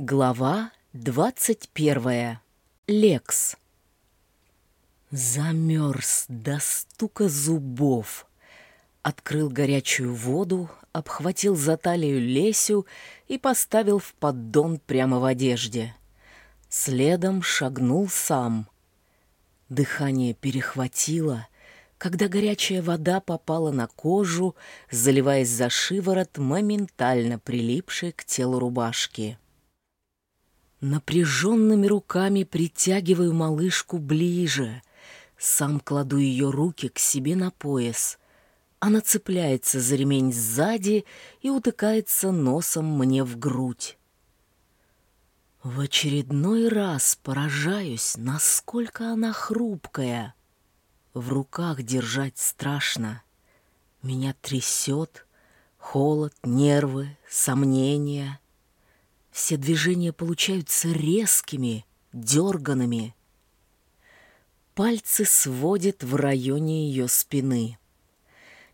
Глава двадцать первая. Лекс. Замерз до стука зубов. Открыл горячую воду, обхватил за талию Лесю и поставил в поддон прямо в одежде. Следом шагнул сам. Дыхание перехватило, когда горячая вода попала на кожу, заливаясь за шиворот, моментально прилипшей к телу рубашки. Напряженными руками притягиваю малышку ближе. Сам кладу ее руки к себе на пояс. Она цепляется за ремень сзади и утыкается носом мне в грудь. В очередной раз поражаюсь, насколько она хрупкая. В руках держать страшно. Меня трясет, холод, нервы, сомнения — все движения получаются резкими, дерганными. Пальцы сводят в районе ее спины.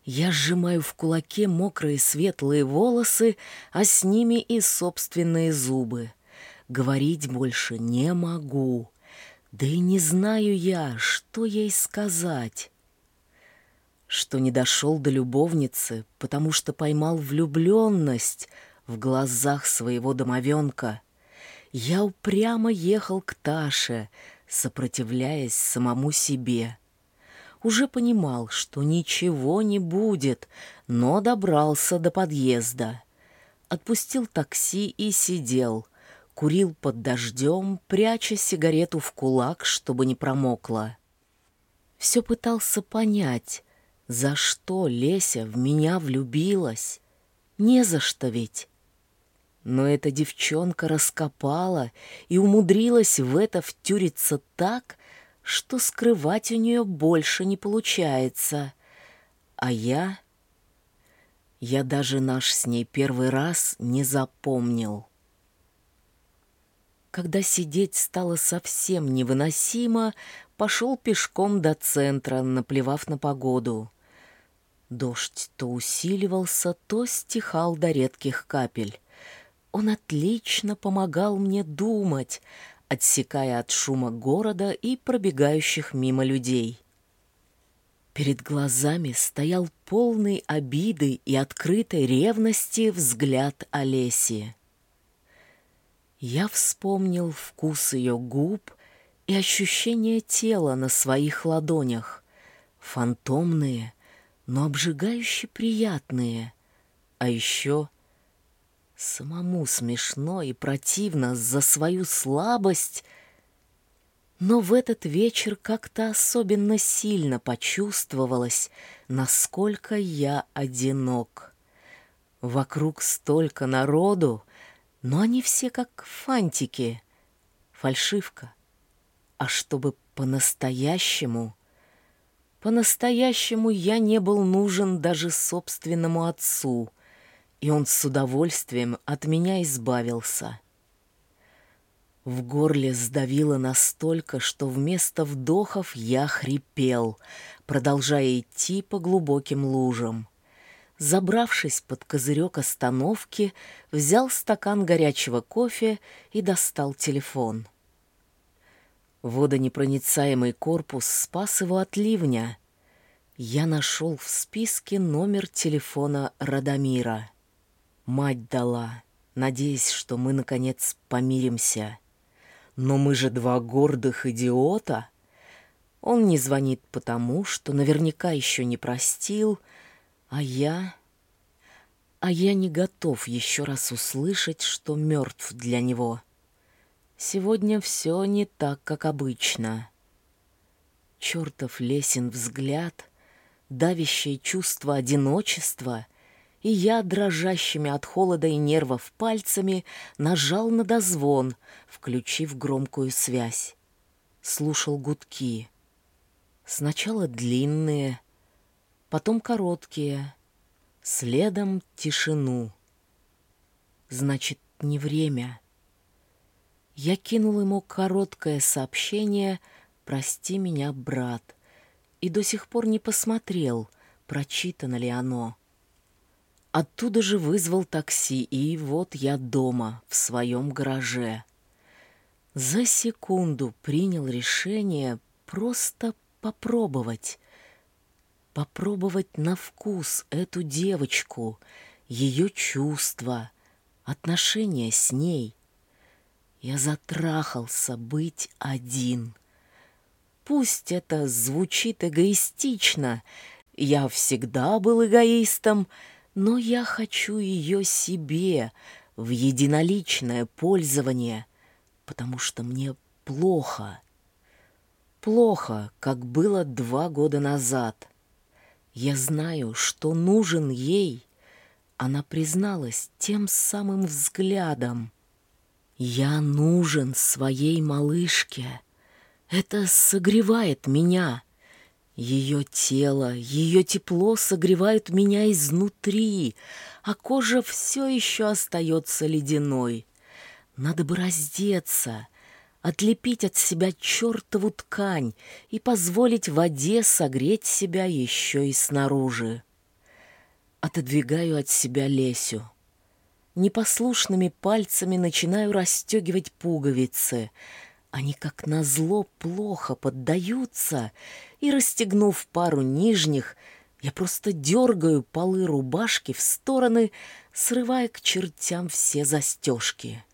Я сжимаю в кулаке мокрые светлые волосы, а с ними и собственные зубы. Говорить больше не могу. Да и не знаю я, что ей сказать. Что не дошел до любовницы, потому что поймал влюбленность — в глазах своего домовенка. Я упрямо ехал к Таше, сопротивляясь самому себе. Уже понимал, что ничего не будет, но добрался до подъезда. Отпустил такси и сидел, курил под дождем, пряча сигарету в кулак, чтобы не промокла. Все пытался понять, за что Леся в меня влюбилась. Не за что ведь. Но эта девчонка раскопала и умудрилась в это втюриться так, что скрывать у нее больше не получается. А я... Я даже наш с ней первый раз не запомнил. Когда сидеть стало совсем невыносимо, пошел пешком до центра, наплевав на погоду. Дождь то усиливался, то стихал до редких капель. Он отлично помогал мне думать, отсекая от шума города и пробегающих мимо людей. Перед глазами стоял полный обиды и открытой ревности взгляд Олеси. Я вспомнил вкус ее губ и ощущение тела на своих ладонях, фантомные, но обжигающе приятные, а еще Самому смешно и противно за свою слабость, но в этот вечер как-то особенно сильно почувствовалось, насколько я одинок. Вокруг столько народу, но они все как фантики, фальшивка. А чтобы по-настоящему... По-настоящему я не был нужен даже собственному отцу — и он с удовольствием от меня избавился. В горле сдавило настолько, что вместо вдохов я хрипел, продолжая идти по глубоким лужам. Забравшись под козырек остановки, взял стакан горячего кофе и достал телефон. Водонепроницаемый корпус спас его от ливня. Я нашел в списке номер телефона Радомира. Мать дала, надеясь, что мы, наконец, помиримся. Но мы же два гордых идиота. Он не звонит потому, что наверняка еще не простил, а я... А я не готов еще раз услышать, что мертв для него. Сегодня все не так, как обычно. Чертов лесен взгляд, давящее чувство одиночества — и я, дрожащими от холода и нервов пальцами, нажал на дозвон, включив громкую связь. Слушал гудки. Сначала длинные, потом короткие, следом тишину. Значит, не время. Я кинул ему короткое сообщение «Прости меня, брат», и до сих пор не посмотрел, прочитано ли оно. Оттуда же вызвал такси, и вот я дома, в своем гараже. За секунду принял решение просто попробовать. Попробовать на вкус эту девочку, ее чувства, отношения с ней. Я затрахался быть один. Пусть это звучит эгоистично, я всегда был эгоистом, но я хочу ее себе в единоличное пользование, потому что мне плохо. Плохо, как было два года назад. Я знаю, что нужен ей. Она призналась тем самым взглядом. Я нужен своей малышке. Это согревает меня. Ее тело, ее тепло согревают меня изнутри, а кожа все еще остается ледяной. Надо бы раздеться, отлепить от себя чертову ткань и позволить воде согреть себя еще и снаружи. Отодвигаю от себя Лесю. Непослушными пальцами начинаю расстегивать пуговицы — они, как назло, плохо поддаются, и, расстегнув пару нижних, я просто дергаю полы рубашки в стороны, срывая к чертям все застежки.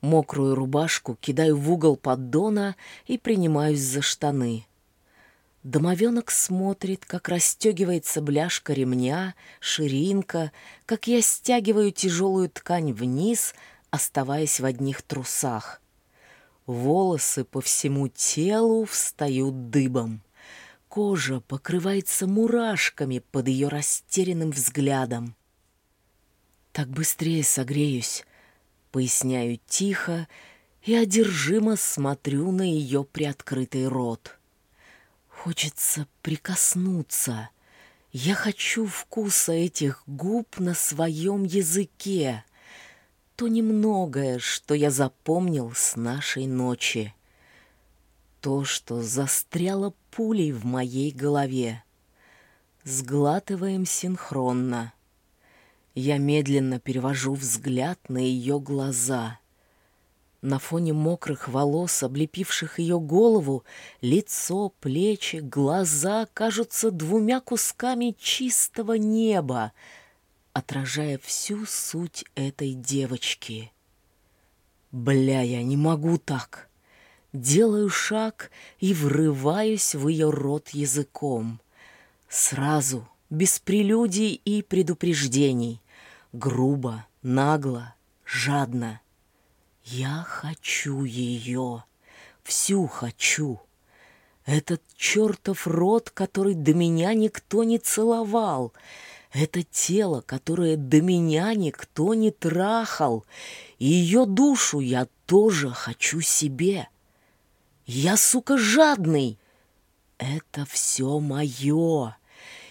Мокрую рубашку кидаю в угол поддона и принимаюсь за штаны. Домовенок смотрит, как расстегивается бляшка ремня, ширинка, как я стягиваю тяжелую ткань вниз, оставаясь в одних трусах — Волосы по всему телу встают дыбом. Кожа покрывается мурашками под ее растерянным взглядом. «Так быстрее согреюсь», — поясняю тихо и одержимо смотрю на ее приоткрытый рот. Хочется прикоснуться. Я хочу вкуса этих губ на своем языке — то немногое, что я запомнил с нашей ночи. То, что застряло пулей в моей голове. Сглатываем синхронно. Я медленно перевожу взгляд на ее глаза. На фоне мокрых волос, облепивших ее голову, лицо, плечи, глаза кажутся двумя кусками чистого неба — отражая всю суть этой девочки. Бля, я не могу так. Делаю шаг и врываюсь в ее рот языком. Сразу, без прелюдий и предупреждений. Грубо, нагло, жадно. Я хочу ее. Всю хочу. Этот чертов рот, который до меня никто не целовал — это тело, которое до меня никто не трахал, и ее душу я тоже хочу себе. Я, сука, жадный. Это все мое,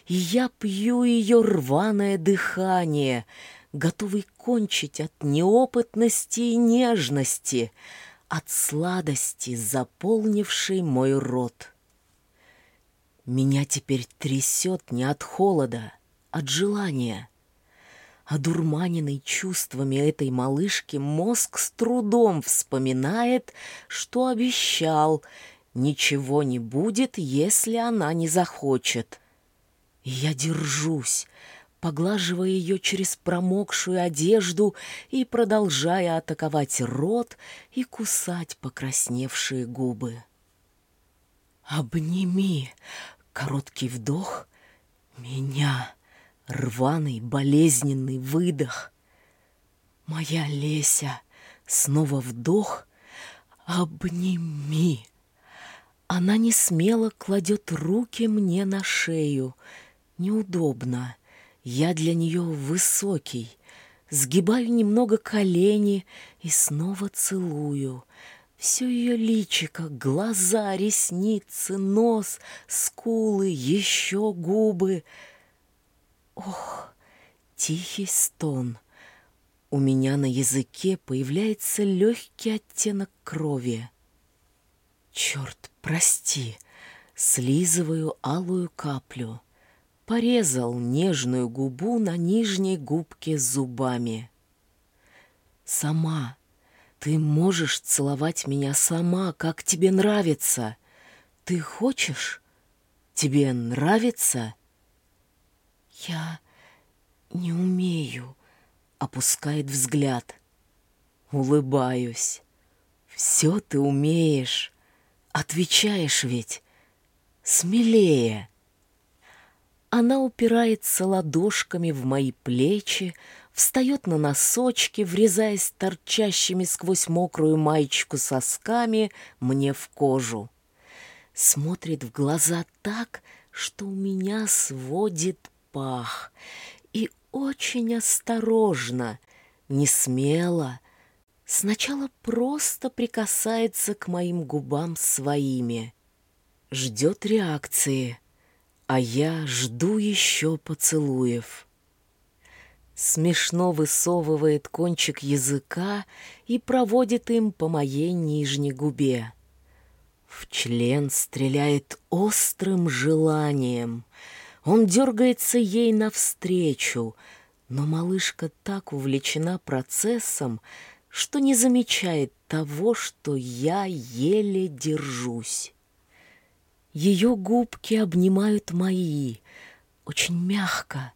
и я пью ее рваное дыхание, готовый кончить от неопытности и нежности, от сладости, заполнившей мой рот. Меня теперь трясет не от холода, от желания. Одурманенный чувствами этой малышки, мозг с трудом вспоминает, что обещал, ничего не будет, если она не захочет. Я держусь, поглаживая ее через промокшую одежду и продолжая атаковать рот и кусать покрасневшие губы. «Обними!» — короткий вдох. «Меня!» Рваный, болезненный выдох. Моя Леся, снова вдох. Обними. Она не смело кладет руки мне на шею. Неудобно. Я для нее высокий. Сгибаю немного колени и снова целую. Все ее личико, глаза, ресницы, нос, скулы, еще губы — Ох, тихий стон. У меня на языке появляется легкий оттенок крови. Черт, прости, слизываю алую каплю. порезал нежную губу на нижней губке зубами. «Сама, ты можешь целовать меня сама, как тебе нравится. Ты хочешь? Тебе нравится?» «Я не умею», — опускает взгляд. Улыбаюсь. «Все ты умеешь. Отвечаешь ведь. Смелее». Она упирается ладошками в мои плечи, встает на носочки, врезаясь торчащими сквозь мокрую маечку сосками мне в кожу. Смотрит в глаза так, что у меня сводит пах, и очень осторожно, не смело, сначала просто прикасается к моим губам своими, ждет реакции, а я жду еще поцелуев смешно высовывает кончик языка и проводит им по моей нижней губе. В член стреляет острым желанием. Он дергается ей навстречу, но малышка так увлечена процессом, что не замечает того, что я еле держусь. Ее губки обнимают мои, очень мягко,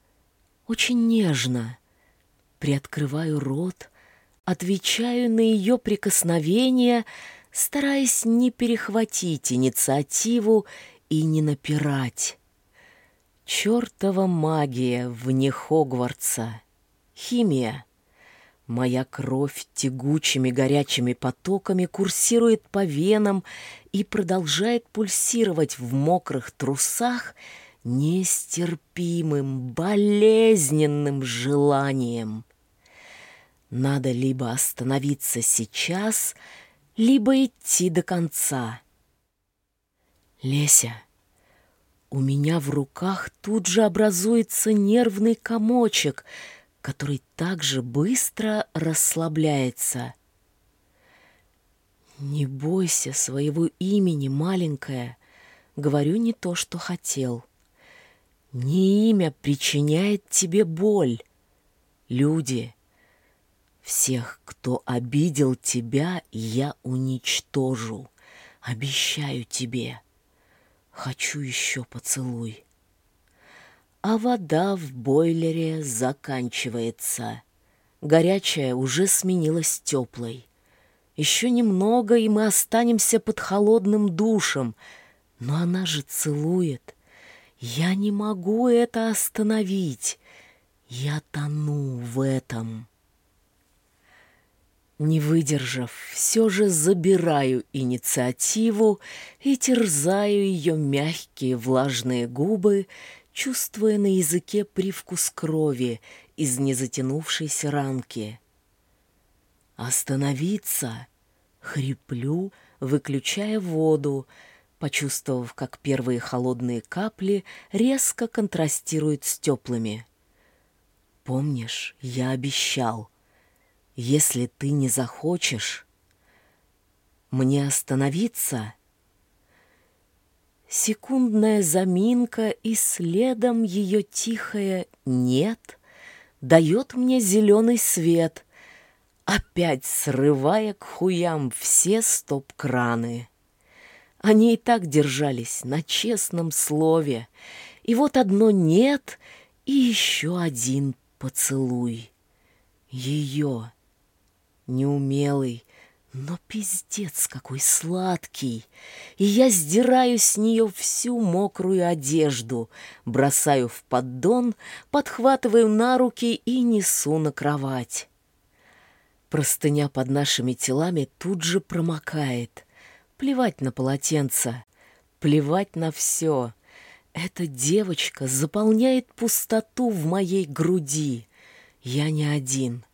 очень нежно. Приоткрываю рот, отвечаю на ее прикосновение, стараясь не перехватить инициативу и не напирать. Чёртова магия вне Хогвартса. Химия. Моя кровь тягучими горячими потоками курсирует по венам и продолжает пульсировать в мокрых трусах — нестерпимым, болезненным желанием. Надо либо остановиться сейчас, либо идти до конца. Леся, у меня в руках тут же образуется нервный комочек, который также быстро расслабляется. «Не бойся своего имени, маленькая», — говорю не то, что хотел. Не имя причиняет тебе боль. Люди, всех, кто обидел тебя, я уничтожу. Обещаю тебе. Хочу еще поцелуй. А вода в бойлере заканчивается. Горячая уже сменилась теплой. Еще немного, и мы останемся под холодным душем. Но она же целует — я не могу это остановить. Я тону в этом. Не выдержав, все же забираю инициативу и терзаю ее мягкие влажные губы, чувствуя на языке привкус крови из незатянувшейся ранки. «Остановиться!» — хриплю, выключая воду, почувствовав, как первые холодные капли резко контрастируют с теплыми. «Помнишь, я обещал, если ты не захочешь, мне остановиться?» Секундная заминка и следом ее тихое «нет» дает мне зеленый свет, опять срывая к хуям все стоп-краны. Они и так держались на честном слове. И вот одно «нет» и еще один поцелуй. Ее, неумелый, но пиздец какой сладкий. И я сдираю с нее всю мокрую одежду, бросаю в поддон, подхватываю на руки и несу на кровать. Простыня под нашими телами тут же промокает — Плевать на полотенце, плевать на все. Эта девочка заполняет пустоту в моей груди. Я не один.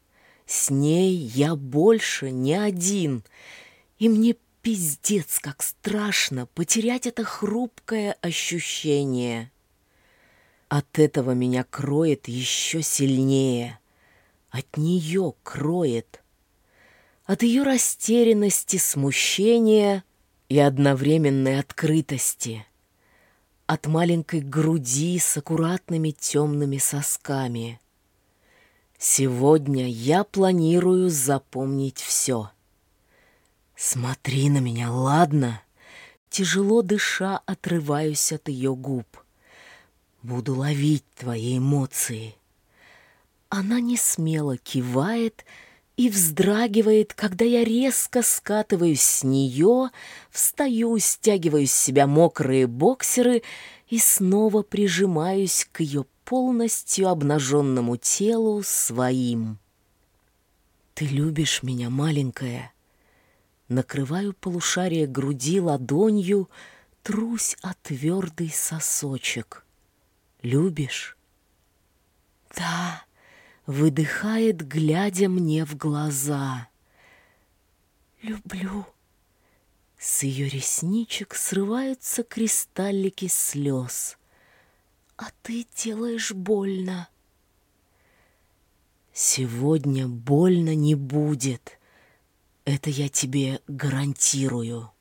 С ней я больше не один. И мне пиздец, как страшно потерять это хрупкое ощущение. От этого меня кроет еще сильнее. От нее кроет. От ее растерянности, смущения — и одновременной открытости. от маленькой груди с аккуратными темными сосками. Сегодня я планирую запомнить все. Смотри на меня, ладно? Тяжело дыша, отрываюсь от ее губ. Буду ловить твои эмоции. Она не смело кивает и вздрагивает, когда я резко скатываюсь с нее, встаю, стягиваю с себя мокрые боксеры и снова прижимаюсь к ее полностью обнаженному телу своим. «Ты любишь меня, маленькая?» Накрываю полушарие груди ладонью, трусь о твердый сосочек. «Любишь?» «Да», — выдыхает, глядя мне в глаза. «Люблю». С ее ресничек срываются кристаллики слез. «А ты делаешь больно». «Сегодня больно не будет», это я тебе гарантирую.